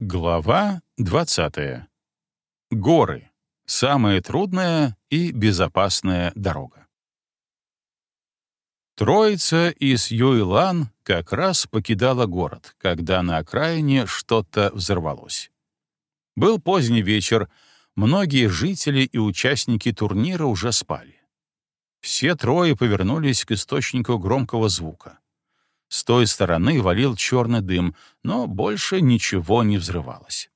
Глава 20. Горы. Самая трудная и безопасная дорога. Троица из Юйлан как раз покидала город, когда на окраине что-то взорвалось. Был поздний вечер, многие жители и участники турнира уже спали. Все трое повернулись к источнику громкого звука. С той стороны валил черный дым, но больше ничего не взрывалось.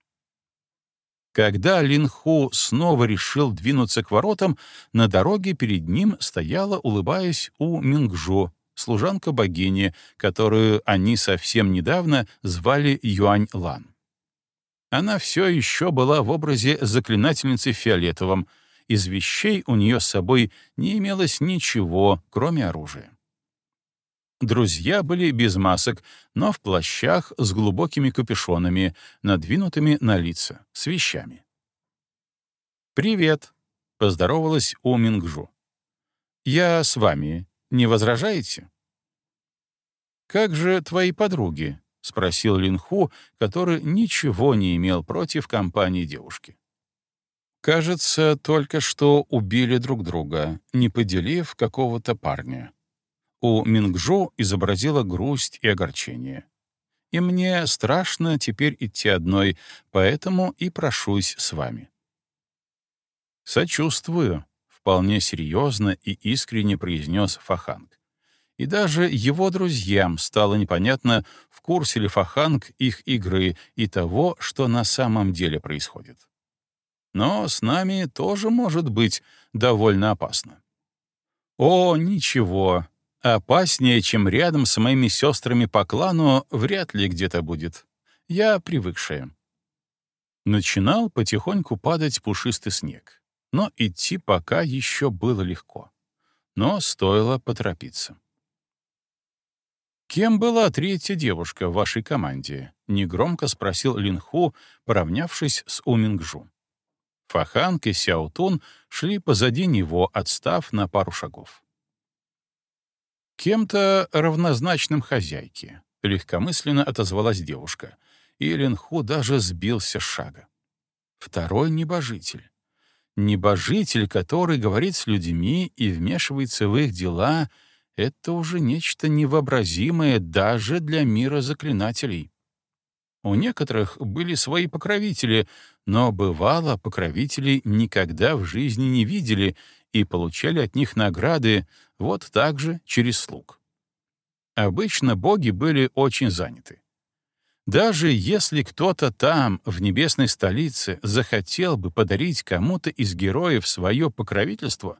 Когда Линху снова решил двинуться к воротам, на дороге перед ним стояла, улыбаясь, У Мингжу, служанка богини, которую они совсем недавно звали Юань Лан. Она все еще была в образе заклинательницы в фиолетовом, из вещей у нее с собой не имелось ничего, кроме оружия. Друзья были без масок, но в плащах с глубокими капюшонами, надвинутыми на лица, с вещами. «Привет», — поздоровалась У Мингжу. «Я с вами. Не возражаете?» «Как же твои подруги?» — спросил Линху, который ничего не имел против компании девушки. «Кажется, только что убили друг друга, не поделив какого-то парня», у Мингжо изобразила грусть и огорчение. И мне страшно теперь идти одной, поэтому и прошусь с вами. «Сочувствую», — вполне серьезно и искренне произнес Фаханг. И даже его друзьям стало непонятно, в курсе ли Фаханг их игры и того, что на самом деле происходит. Но с нами тоже может быть довольно опасно. О, ничего, Опаснее, чем рядом с моими сестрами по клану, вряд ли где-то будет. Я привыкшая. Начинал потихоньку падать пушистый снег, но идти пока еще было легко. Но стоило поторопиться. «Кем была третья девушка в вашей команде?» — негромко спросил Линху, поравнявшись с Умингжу. Фаханг и Сяутун шли позади него, отстав на пару шагов. «Кем-то равнозначным хозяйке», — легкомысленно отозвалась девушка, и Ленху даже сбился с шага. Второй — небожитель. Небожитель, который говорит с людьми и вмешивается в их дела, — это уже нечто невообразимое даже для мира заклинателей. У некоторых были свои покровители, но бывало, покровителей никогда в жизни не видели и получали от них награды вот так же через слуг. Обычно боги были очень заняты. Даже если кто-то там, в небесной столице, захотел бы подарить кому-то из героев свое покровительство,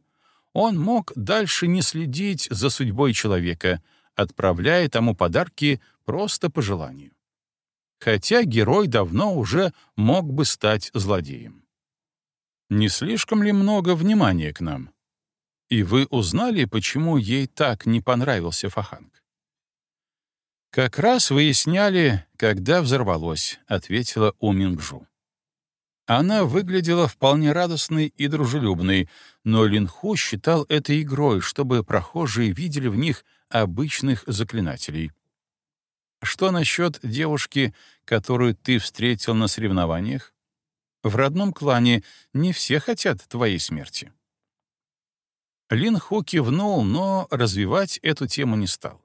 он мог дальше не следить за судьбой человека, отправляя тому подарки просто по желанию. Хотя герой давно уже мог бы стать злодеем. Не слишком ли много внимания к нам? И вы узнали, почему ей так не понравился Фаханг? «Как раз выясняли, когда взорвалось», — ответила Умингжу. Она выглядела вполне радостной и дружелюбной, но Линху считал это игрой, чтобы прохожие видели в них обычных заклинателей. Что насчет девушки, которую ты встретил на соревнованиях? В родном клане не все хотят твоей смерти». Лин Ху кивнул, но развивать эту тему не стал.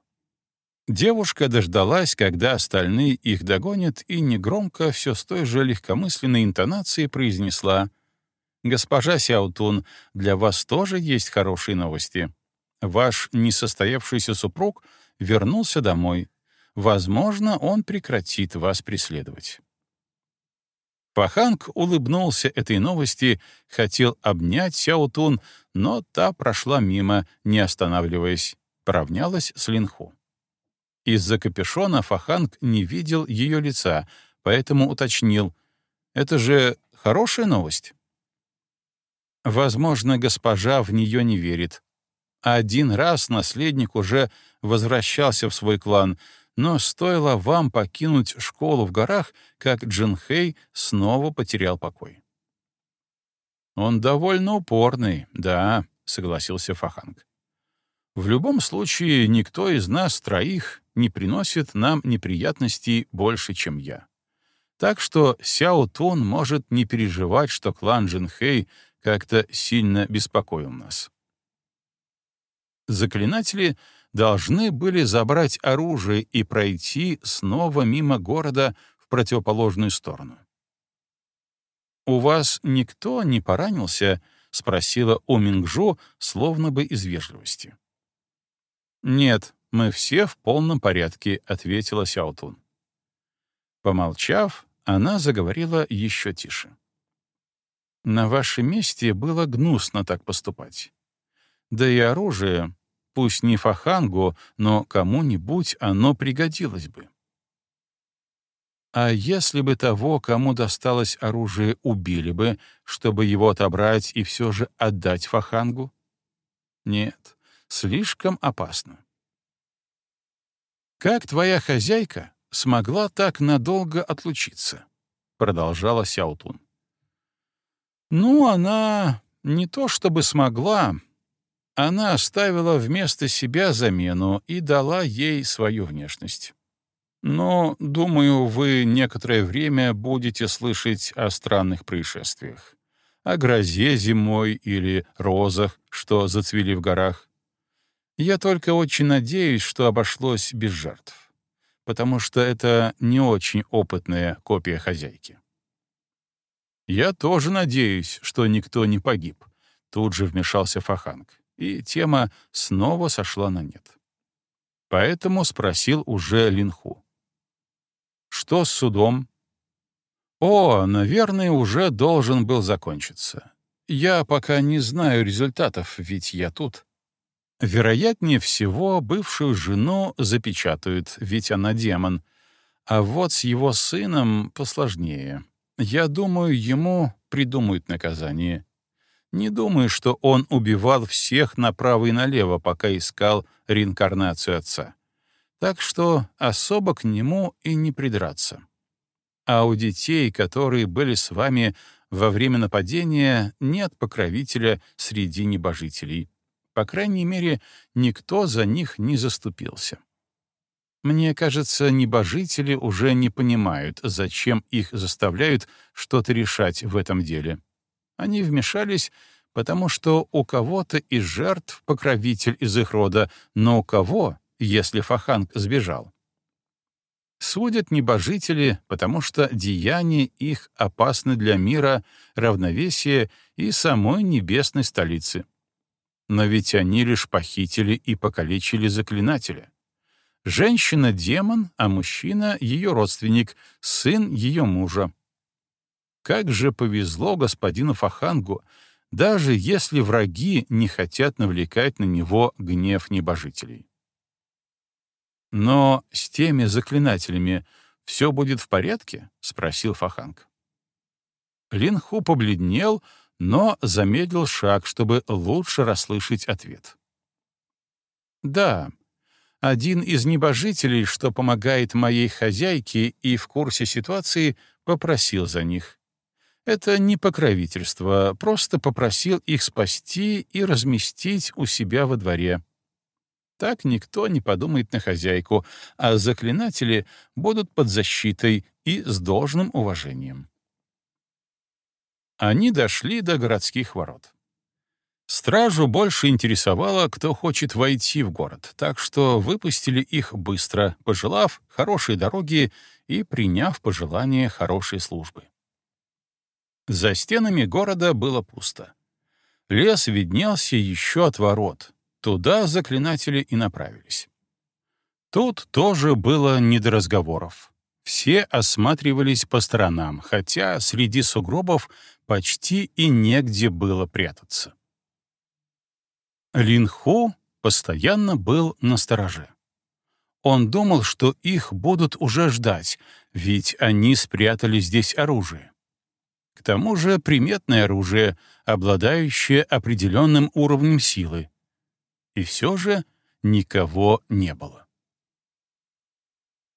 Девушка дождалась, когда остальные их догонят, и негромко, все с той же легкомысленной интонацией произнесла «Госпожа Сяутун, для вас тоже есть хорошие новости. Ваш несостоявшийся супруг вернулся домой. Возможно, он прекратит вас преследовать». Паханг улыбнулся этой новости, хотел обнять Сяотун, но та прошла мимо, не останавливаясь, поравнялась с Линху. Из-за капюшона Фаханг не видел ее лица, поэтому уточнил. «Это же хорошая новость?» Возможно, госпожа в нее не верит. Один раз наследник уже возвращался в свой клан, но стоило вам покинуть школу в горах, как Джинхэй снова потерял покой. «Он довольно упорный, да», — согласился Фаханг. «В любом случае, никто из нас троих не приносит нам неприятностей больше, чем я. Так что Сяо Тун может не переживать, что клан Джинхэй как-то сильно беспокоил нас. Заклинатели должны были забрать оружие и пройти снова мимо города в противоположную сторону. «У вас никто не поранился?» — спросила у Мингжу, словно бы из вежливости. «Нет, мы все в полном порядке», — ответила Сяотун. Помолчав, она заговорила еще тише. «На вашем месте было гнусно так поступать. Да и оружие, пусть не фахангу, но кому-нибудь оно пригодилось бы. А если бы того, кому досталось оружие, убили бы, чтобы его отобрать и все же отдать Фахангу? Нет, слишком опасно. «Как твоя хозяйка смогла так надолго отлучиться?» — продолжала Сяутун. «Ну, она не то чтобы смогла, она оставила вместо себя замену и дала ей свою внешность. Но, думаю, вы некоторое время будете слышать о странных происшествиях. О грозе зимой или розах, что зацвели в горах. Я только очень надеюсь, что обошлось без жертв, потому что это не очень опытная копия хозяйки. Я тоже надеюсь, что никто не погиб. Тут же вмешался Фаханг, и тема снова сошла на нет. Поэтому спросил уже Линху. Что с судом? О, наверное, уже должен был закончиться. Я пока не знаю результатов, ведь я тут. Вероятнее всего, бывшую жену запечатают, ведь она демон. А вот с его сыном посложнее. Я думаю, ему придумают наказание. Не думаю, что он убивал всех направо и налево, пока искал реинкарнацию отца так что особо к нему и не придраться. А у детей, которые были с вами во время нападения, нет покровителя среди небожителей. По крайней мере, никто за них не заступился. Мне кажется, небожители уже не понимают, зачем их заставляют что-то решать в этом деле. Они вмешались, потому что у кого-то из жертв покровитель из их рода, но у кого если Фаханг сбежал. Судят небожители, потому что деяния их опасны для мира, равновесия и самой небесной столицы. Но ведь они лишь похитили и покалечили заклинателя. Женщина — демон, а мужчина — ее родственник, сын ее мужа. Как же повезло господину Фахангу, даже если враги не хотят навлекать на него гнев небожителей. «Но с теми заклинателями все будет в порядке?» — спросил Фаханг. Линху побледнел, но замедлил шаг, чтобы лучше расслышать ответ. «Да, один из небожителей, что помогает моей хозяйке и в курсе ситуации, попросил за них. Это не покровительство, просто попросил их спасти и разместить у себя во дворе. Так никто не подумает на хозяйку, а заклинатели будут под защитой и с должным уважением. Они дошли до городских ворот. Стражу больше интересовало, кто хочет войти в город, так что выпустили их быстро, пожелав хорошей дороги и приняв пожелание хорошей службы. За стенами города было пусто. Лес виднелся еще от ворот, Туда заклинатели и направились. Тут тоже было не до разговоров. Все осматривались по сторонам, хотя среди сугробов почти и негде было прятаться. Линху постоянно был на стороже. Он думал, что их будут уже ждать, ведь они спрятали здесь оружие. К тому же приметное оружие, обладающее определенным уровнем силы, и все же никого не было.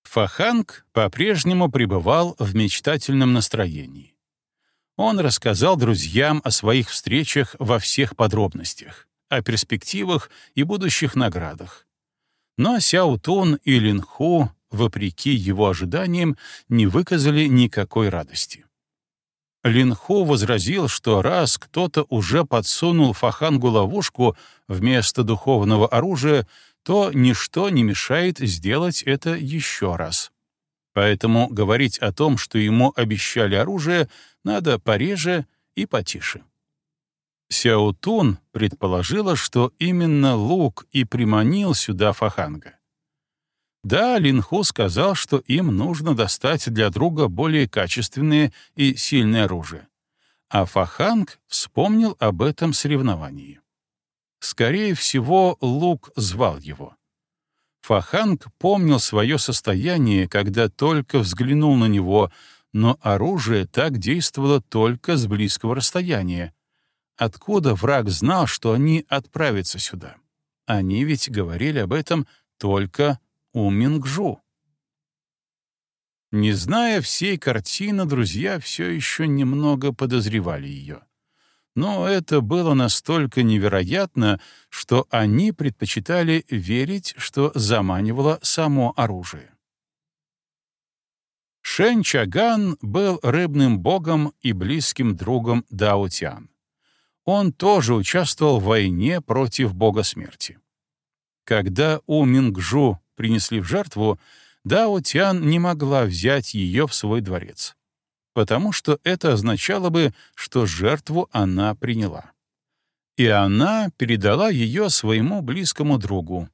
Фаханг по-прежнему пребывал в мечтательном настроении. Он рассказал друзьям о своих встречах во всех подробностях, о перспективах и будущих наградах. Но Сяо Тун и Лин Ху вопреки его ожиданиям, не выказали никакой радости. Линху возразил, что раз кто-то уже подсунул Фахангу ловушку вместо духовного оружия, то ничто не мешает сделать это еще раз. Поэтому говорить о том, что ему обещали оружие, надо пореже и потише. Сяутун предположила, что именно лук и приманил сюда Фаханга. Да, Линху сказал, что им нужно достать для друга более качественное и сильное оружие. А Фаханг вспомнил об этом соревновании. Скорее всего, Лук звал его. Фаханг помнил свое состояние, когда только взглянул на него, но оружие так действовало только с близкого расстояния. Откуда враг знал, что они отправятся сюда? Они ведь говорили об этом только у Мингжу. Не зная всей картины, друзья все еще немного подозревали ее. Но это было настолько невероятно, что они предпочитали верить, что заманивало само оружие. Шэн Чаган был рыбным богом и близким другом Дао Тян. Он тоже участвовал в войне против бога смерти. Когда у Мингжу принесли в жертву, Дао Тян не могла взять ее в свой дворец, потому что это означало бы, что жертву она приняла. И она передала ее своему близкому другу.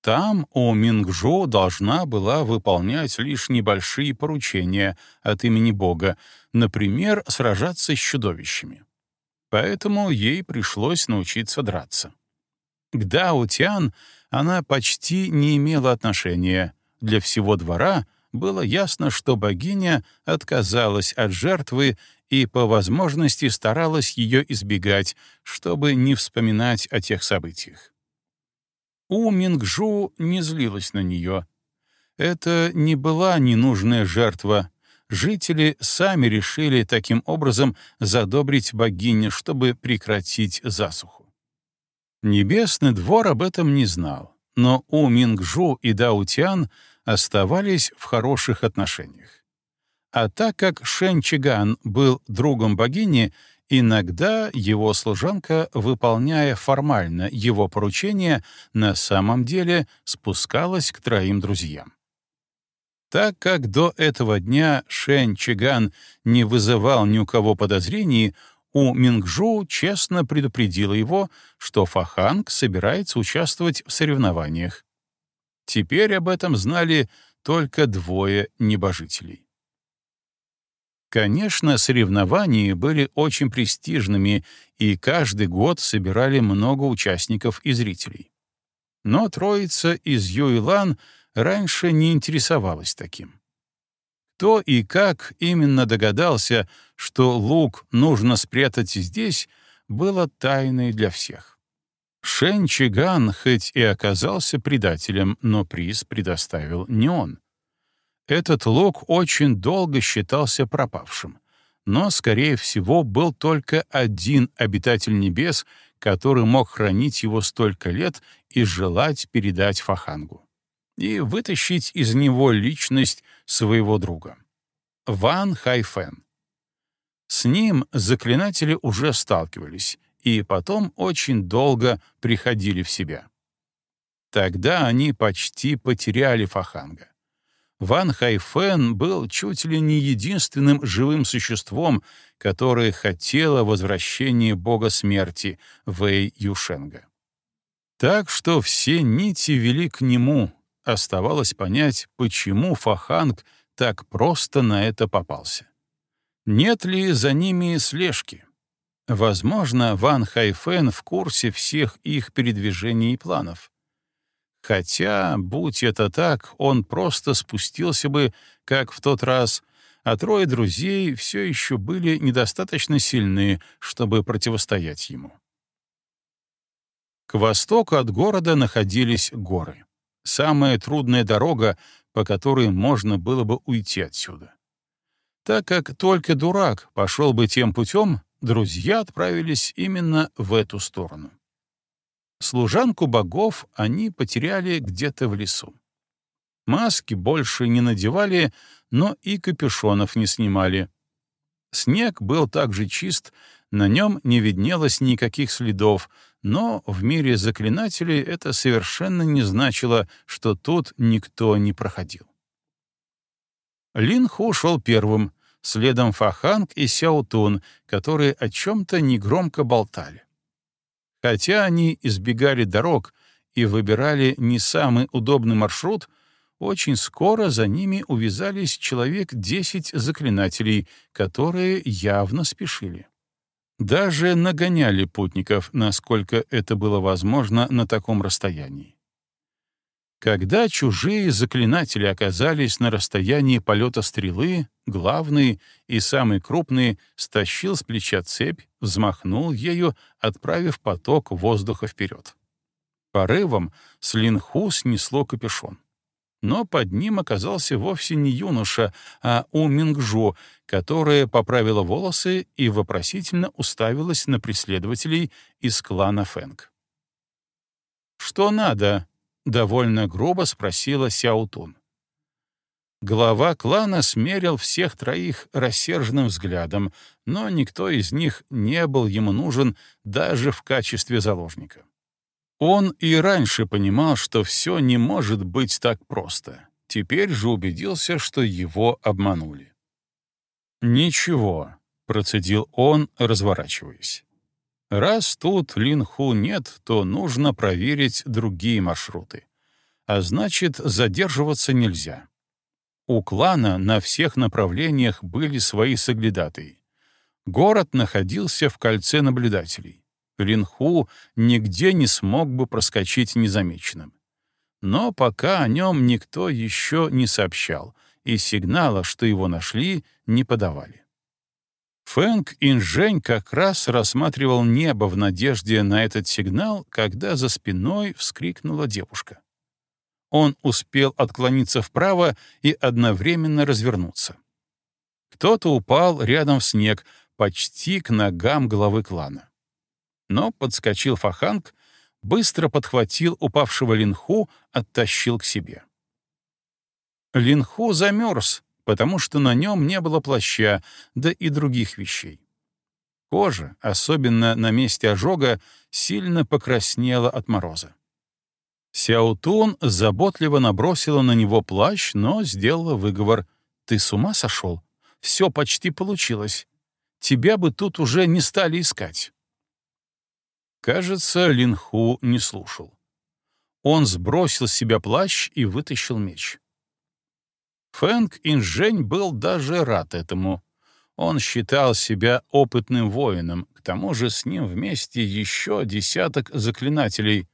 Там у Мингжо должна была выполнять лишь небольшие поручения от имени Бога, например, сражаться с чудовищами. Поэтому ей пришлось научиться драться. К Дао Тян она почти не имела отношения. Для всего двора было ясно, что богиня отказалась от жертвы и по возможности старалась ее избегать, чтобы не вспоминать о тех событиях. У Мингжу не злилась на нее. Это не была ненужная жертва. Жители сами решили таким образом задобрить богиню, чтобы прекратить засуху. Небесный двор об этом не знал, но у Мингжу и Даутян оставались в хороших отношениях. А так как Шэн Чиган был другом богини, иногда его служанка, выполняя формально его поручения, на самом деле спускалась к троим друзьям. Так как до этого дня Шэн Чиган не вызывал ни у кого подозрений, у Мингжу честно предупредила его, что Фаханг собирается участвовать в соревнованиях. Теперь об этом знали только двое небожителей. Конечно, соревнования были очень престижными, и каждый год собирали много участников и зрителей. Но троица из Юйлан раньше не интересовалась таким. Кто и как именно догадался, что лук нужно спрятать здесь, было тайной для всех. Шен Чиган хоть и оказался предателем, но приз предоставил не он. Этот лук очень долго считался пропавшим, но, скорее всего, был только один обитатель небес, который мог хранить его столько лет и желать передать Фахангу и вытащить из него личность своего друга. Ван Хайфен. С ним заклинатели уже сталкивались и потом очень долго приходили в себя. Тогда они почти потеряли Фаханга. Ван Хайфен был чуть ли не единственным живым существом, которое хотело возвращения бога смерти Вэй Юшенга. Так что все нити вели к нему, Оставалось понять, почему Фаханг так просто на это попался. Нет ли за ними слежки? Возможно, Ван Хайфен в курсе всех их передвижений и планов. Хотя, будь это так, он просто спустился бы, как в тот раз, а трое друзей все еще были недостаточно сильны, чтобы противостоять ему. К востоку от города находились горы самая трудная дорога, по которой можно было бы уйти отсюда. Так как только дурак пошел бы тем путем, друзья отправились именно в эту сторону. Служанку богов они потеряли где-то в лесу. Маски больше не надевали, но и капюшонов не снимали. Снег был также чист, на нем не виднелось никаких следов, но в мире заклинателей это совершенно не значило, что тут никто не проходил. Лин Ху шел первым, следом Фаханг и Сяутун, которые о чем-то негромко болтали. Хотя они избегали дорог и выбирали не самый удобный маршрут, очень скоро за ними увязались человек десять заклинателей, которые явно спешили. Даже нагоняли путников, насколько это было возможно на таком расстоянии. Когда чужие заклинатели оказались на расстоянии полета стрелы, главный и самый крупный стащил с плеча цепь, взмахнул ею, отправив поток воздуха вперед. Порывом с линху снесло капюшон. Но под ним оказался вовсе не юноша, а У Мингжу, которая поправила волосы и вопросительно уставилась на преследователей из клана Фэнг. «Что надо?» довольно грубо спросила Сяутун. Глава клана смерил всех троих рассерженным взглядом, но никто из них не был ему нужен даже в качестве заложника. Он и раньше понимал, что все не может быть так просто. Теперь же убедился, что его обманули. «Ничего», — процедил он, разворачиваясь. Раз тут Линху нет, то нужно проверить другие маршруты. А значит, задерживаться нельзя. У клана на всех направлениях были свои соглядатые. Город находился в кольце наблюдателей. Линху нигде не смог бы проскочить незамеченным. Но пока о нем никто еще не сообщал, и сигнала, что его нашли, не подавали. Фэнк Инжень как раз рассматривал небо в надежде на этот сигнал, когда за спиной вскрикнула девушка. Он успел отклониться вправо и одновременно развернуться. Кто-то упал рядом в снег, почти к ногам главы клана. Но подскочил Фаханг, быстро подхватил упавшего Линху, оттащил к себе. Линху замерз, потому что на нем не было плаща, да и других вещей. Кожа, особенно на месте ожога, сильно покраснела от мороза. Сяутун заботливо набросила на него плащ, но сделала выговор. «Ты с ума сошел? Все почти получилось. Тебя бы тут уже не стали искать». Кажется, Линху не слушал. Он сбросил с себя плащ и вытащил меч. Фэнк Инжень был даже рад этому. Он считал себя опытным воином, к тому же с ним вместе еще десяток заклинателей.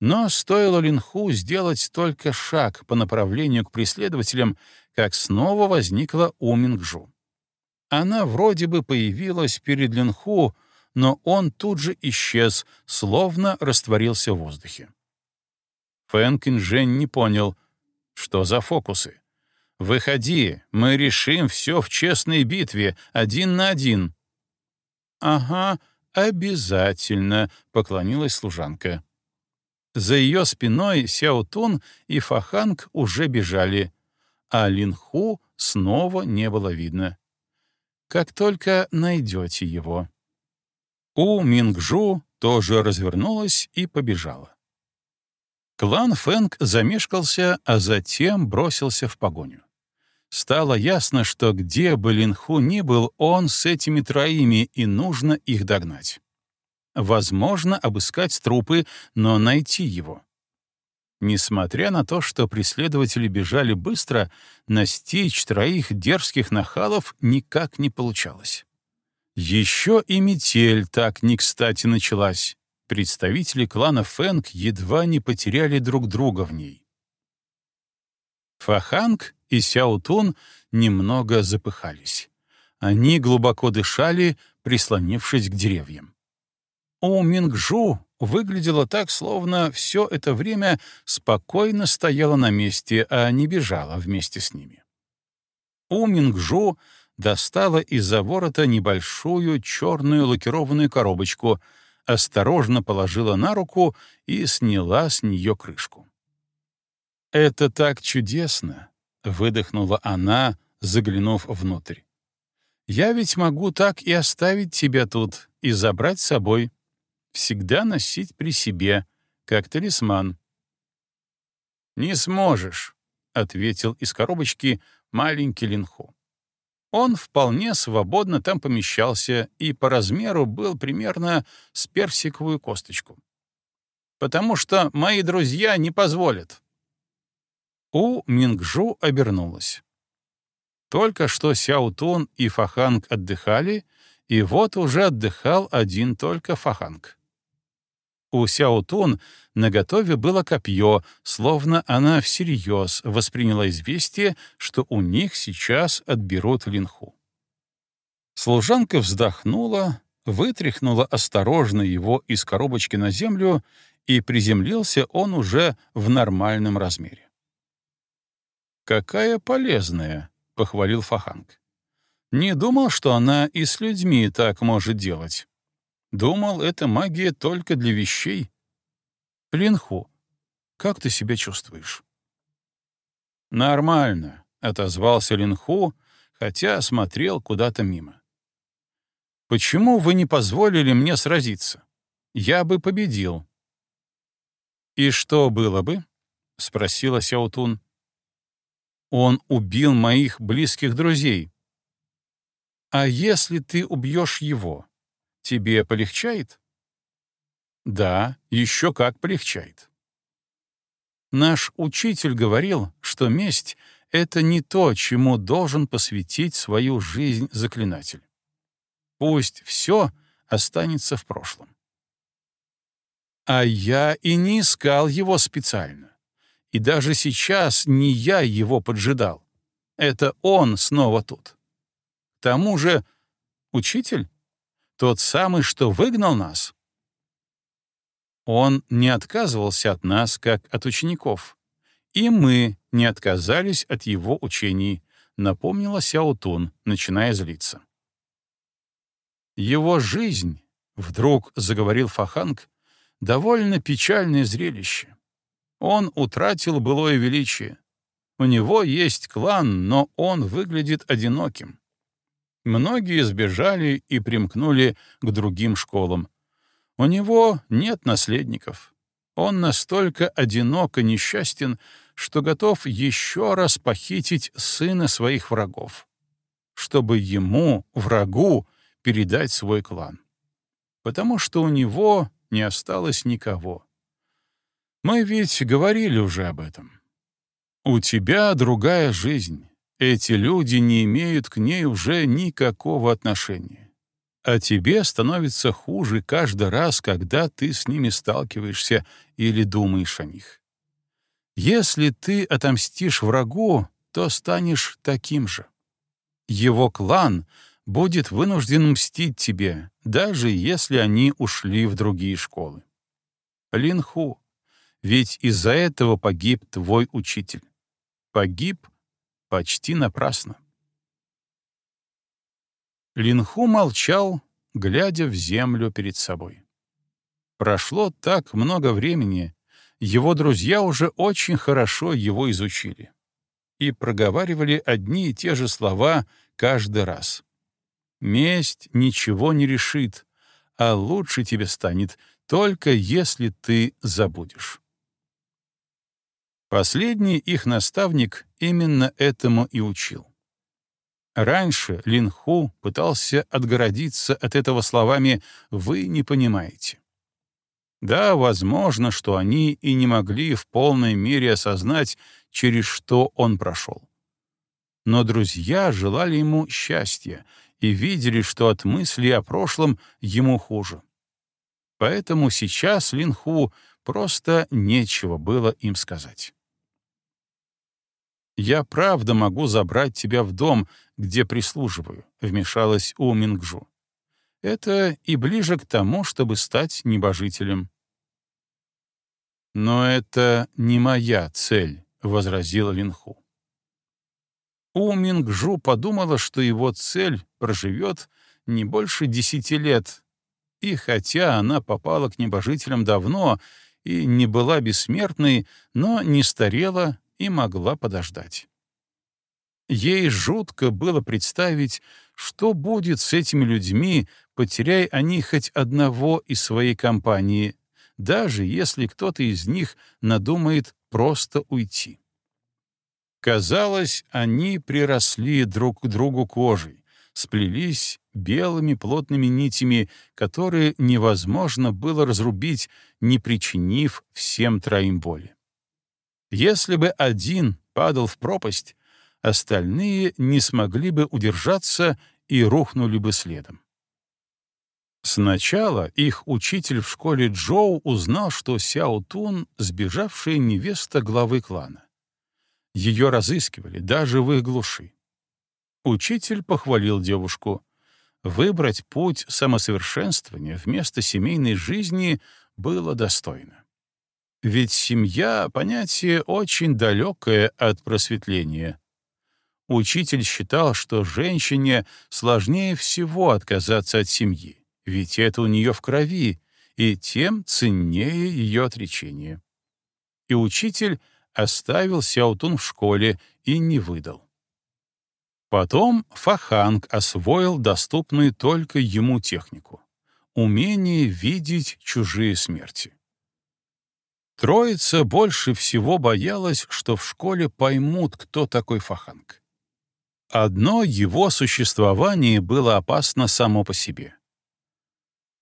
Но стоило Линху сделать только шаг по направлению к преследователям, как снова возникла У Мингжу. Она вроде бы появилась перед Линху, но он тут же исчез, словно растворился в воздухе. Фэнк Инжень не понял, что за фокусы. Выходи, мы решим все в честной битве, один на один». «Ага, обязательно», — поклонилась служанка. За ее спиной Сяотун и Фаханг уже бежали, а Линху снова не было видно. «Как только найдете его». У Мингжу тоже развернулась и побежала. Клан Фэнг замешкался, а затем бросился в погоню. Стало ясно, что где бы Линху ни был, он с этими троими, и нужно их догнать. Возможно, обыскать трупы, но найти его. Несмотря на то, что преследователи бежали быстро, настичь троих дерзких нахалов никак не получалось. Еще и метель так не кстати началась. Представители клана Фэнг едва не потеряли друг друга в ней. Фаханг и Сяутун немного запыхались. Они глубоко дышали, прислонившись к деревьям. У Мингжу выглядело так, словно все это время спокойно стояла на месте, а не бежала вместе с ними. У Мингжу достала из-за ворота небольшую черную лакированную коробочку, осторожно положила на руку и сняла с нее крышку. «Это так чудесно!» — выдохнула она, заглянув внутрь. «Я ведь могу так и оставить тебя тут и забрать с собой. Всегда носить при себе, как талисман». «Не сможешь», — ответил из коробочки маленький Линху. Он вполне свободно там помещался и по размеру был примерно с персиковую косточку. «Потому что мои друзья не позволят». У Мингжу обернулась. Только что Сяутун и Фаханг отдыхали, и вот уже отдыхал один только Фаханг. У Сяутун наготове было копье, словно она всерьез восприняла известие, что у них сейчас отберут линху. Служанка вздохнула, вытряхнула осторожно его из коробочки на землю, и приземлился он уже в нормальном размере. «Какая полезная!» — похвалил Фаханг. «Не думал, что она и с людьми так может делать. Думал, это магия только для вещей. Линху, как ты себя чувствуешь? Нормально, отозвался Линху, хотя смотрел куда-то мимо. Почему вы не позволили мне сразиться? Я бы победил. И что было бы? спросила Сяутун. Он убил моих близких друзей. А если ты убьешь его? Тебе полегчает? Да, еще как полегчает. Наш учитель говорил, что месть — это не то, чему должен посвятить свою жизнь заклинатель. Пусть все останется в прошлом. А я и не искал его специально. И даже сейчас не я его поджидал. Это он снова тут. К тому же, учитель, тот самый, что выгнал нас? Он не отказывался от нас, как от учеников. И мы не отказались от его учений, напомнила Сяутун, начиная злиться. Его жизнь, вдруг заговорил Фаханг, довольно печальное зрелище. Он утратил былое величие. У него есть клан, но он выглядит одиноким. Многие сбежали и примкнули к другим школам. У него нет наследников. Он настолько одинок и несчастен, что готов еще раз похитить сына своих врагов, чтобы ему, врагу, передать свой клан. Потому что у него не осталось никого. Мы ведь говорили уже об этом. У тебя другая жизнь. Эти люди не имеют к ней уже никакого отношения. А тебе становится хуже каждый раз, когда ты с ними сталкиваешься или думаешь о них. Если ты отомстишь врагу, то станешь таким же. Его клан будет вынужден мстить тебе, даже если они ушли в другие школы. Линху, ведь из-за этого погиб твой учитель. Погиб — Почти напрасно. Линху молчал, глядя в землю перед собой. Прошло так много времени, его друзья уже очень хорошо его изучили и проговаривали одни и те же слова каждый раз. «Месть ничего не решит, а лучше тебе станет, только если ты забудешь». Последний их наставник именно этому и учил. Раньше Лин Ху пытался отгородиться от этого словами «вы не понимаете». Да, возможно, что они и не могли в полной мере осознать, через что он прошел. Но друзья желали ему счастья и видели, что от мысли о прошлом ему хуже. Поэтому сейчас Линху просто нечего было им сказать. «Я правда могу забрать тебя в дом, где прислуживаю», — вмешалась У Мингжу. «Это и ближе к тому, чтобы стать небожителем». «Но это не моя цель», — возразила Линху. У Мингжу подумала, что его цель проживет не больше десяти лет, и хотя она попала к небожителям давно, и не была бессмертной, но не старела и могла подождать. Ей жутко было представить, что будет с этими людьми, потеряя они хоть одного из своей компании, даже если кто-то из них надумает просто уйти. Казалось, они приросли друг к другу кожей, сплелись белыми плотными нитями, которые невозможно было разрубить, не причинив всем троим боли. Если бы один падал в пропасть, остальные не смогли бы удержаться и рухнули бы следом. Сначала их учитель в школе Джоу узнал, что Сяо Тун — сбежавшая невеста главы клана. Ее разыскивали даже в их глуши. Учитель похвалил девушку. Выбрать путь самосовершенствования вместо семейной жизни было достойно. Ведь семья — понятие очень далекое от просветления. Учитель считал, что женщине сложнее всего отказаться от семьи, ведь это у нее в крови, и тем ценнее ее отречение. И учитель оставил Сяутун в школе и не выдал. Потом Фаханг освоил доступную только ему технику — умение видеть чужие смерти. Троица больше всего боялась, что в школе поймут, кто такой Фаханг. Одно его существование было опасно само по себе.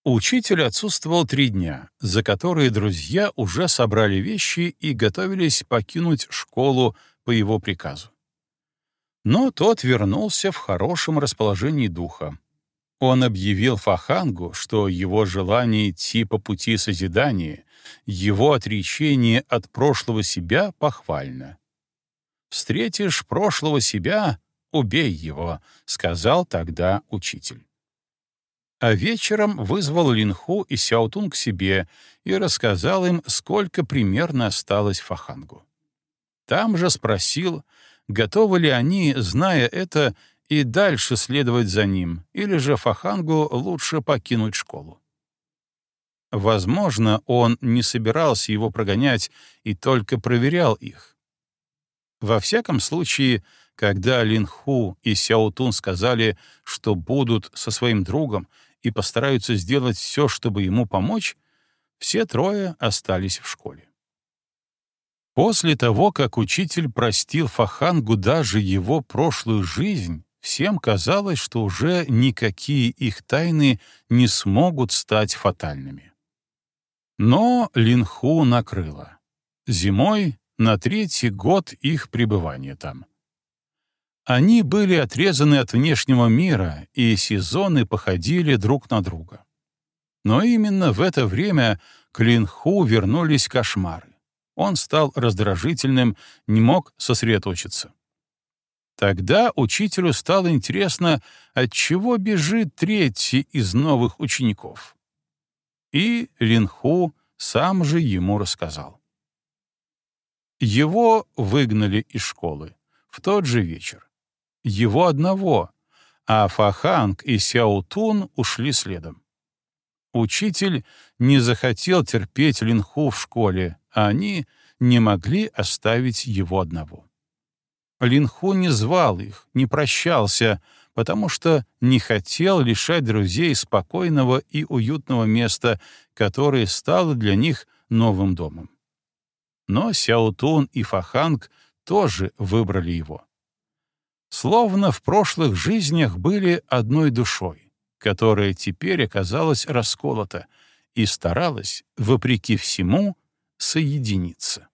Учитель отсутствовал три дня, за которые друзья уже собрали вещи и готовились покинуть школу по его приказу. Но тот вернулся в хорошем расположении духа. Он объявил Фахангу, что его желание идти по пути созидания, его отречение от прошлого себя похвально. «Встретишь прошлого себя — убей его», — сказал тогда учитель. А вечером вызвал Линху и Сяутун к себе и рассказал им, сколько примерно осталось Фахангу. Там же спросил, готовы ли они, зная это, и дальше следовать за ним, или же Фахангу лучше покинуть школу. Возможно, он не собирался его прогонять и только проверял их. Во всяком случае, когда Линху и Сяотун сказали, что будут со своим другом и постараются сделать все, чтобы ему помочь, все трое остались в школе. После того, как учитель простил Фахангу даже его прошлую жизнь, всем казалось, что уже никакие их тайны не смогут стать фатальными. Но Линху накрыло. Зимой на третий год их пребывания там. Они были отрезаны от внешнего мира, и сезоны походили друг на друга. Но именно в это время к Линху вернулись кошмары. Он стал раздражительным, не мог сосредоточиться. Тогда учителю стало интересно, от чего бежит третий из новых учеников. И Линху сам же ему рассказал. Его выгнали из школы в тот же вечер. Его одного, а Фаханг и Сяутун ушли следом. Учитель не захотел терпеть Линху в школе, а они не могли оставить его одного. Линху не звал их, не прощался, потому что не хотел лишать друзей спокойного и уютного места, которое стало для них новым домом. Но Сяутун и Фаханг тоже выбрали его. Словно в прошлых жизнях были одной душой которая теперь оказалась расколота и старалась, вопреки всему, соединиться.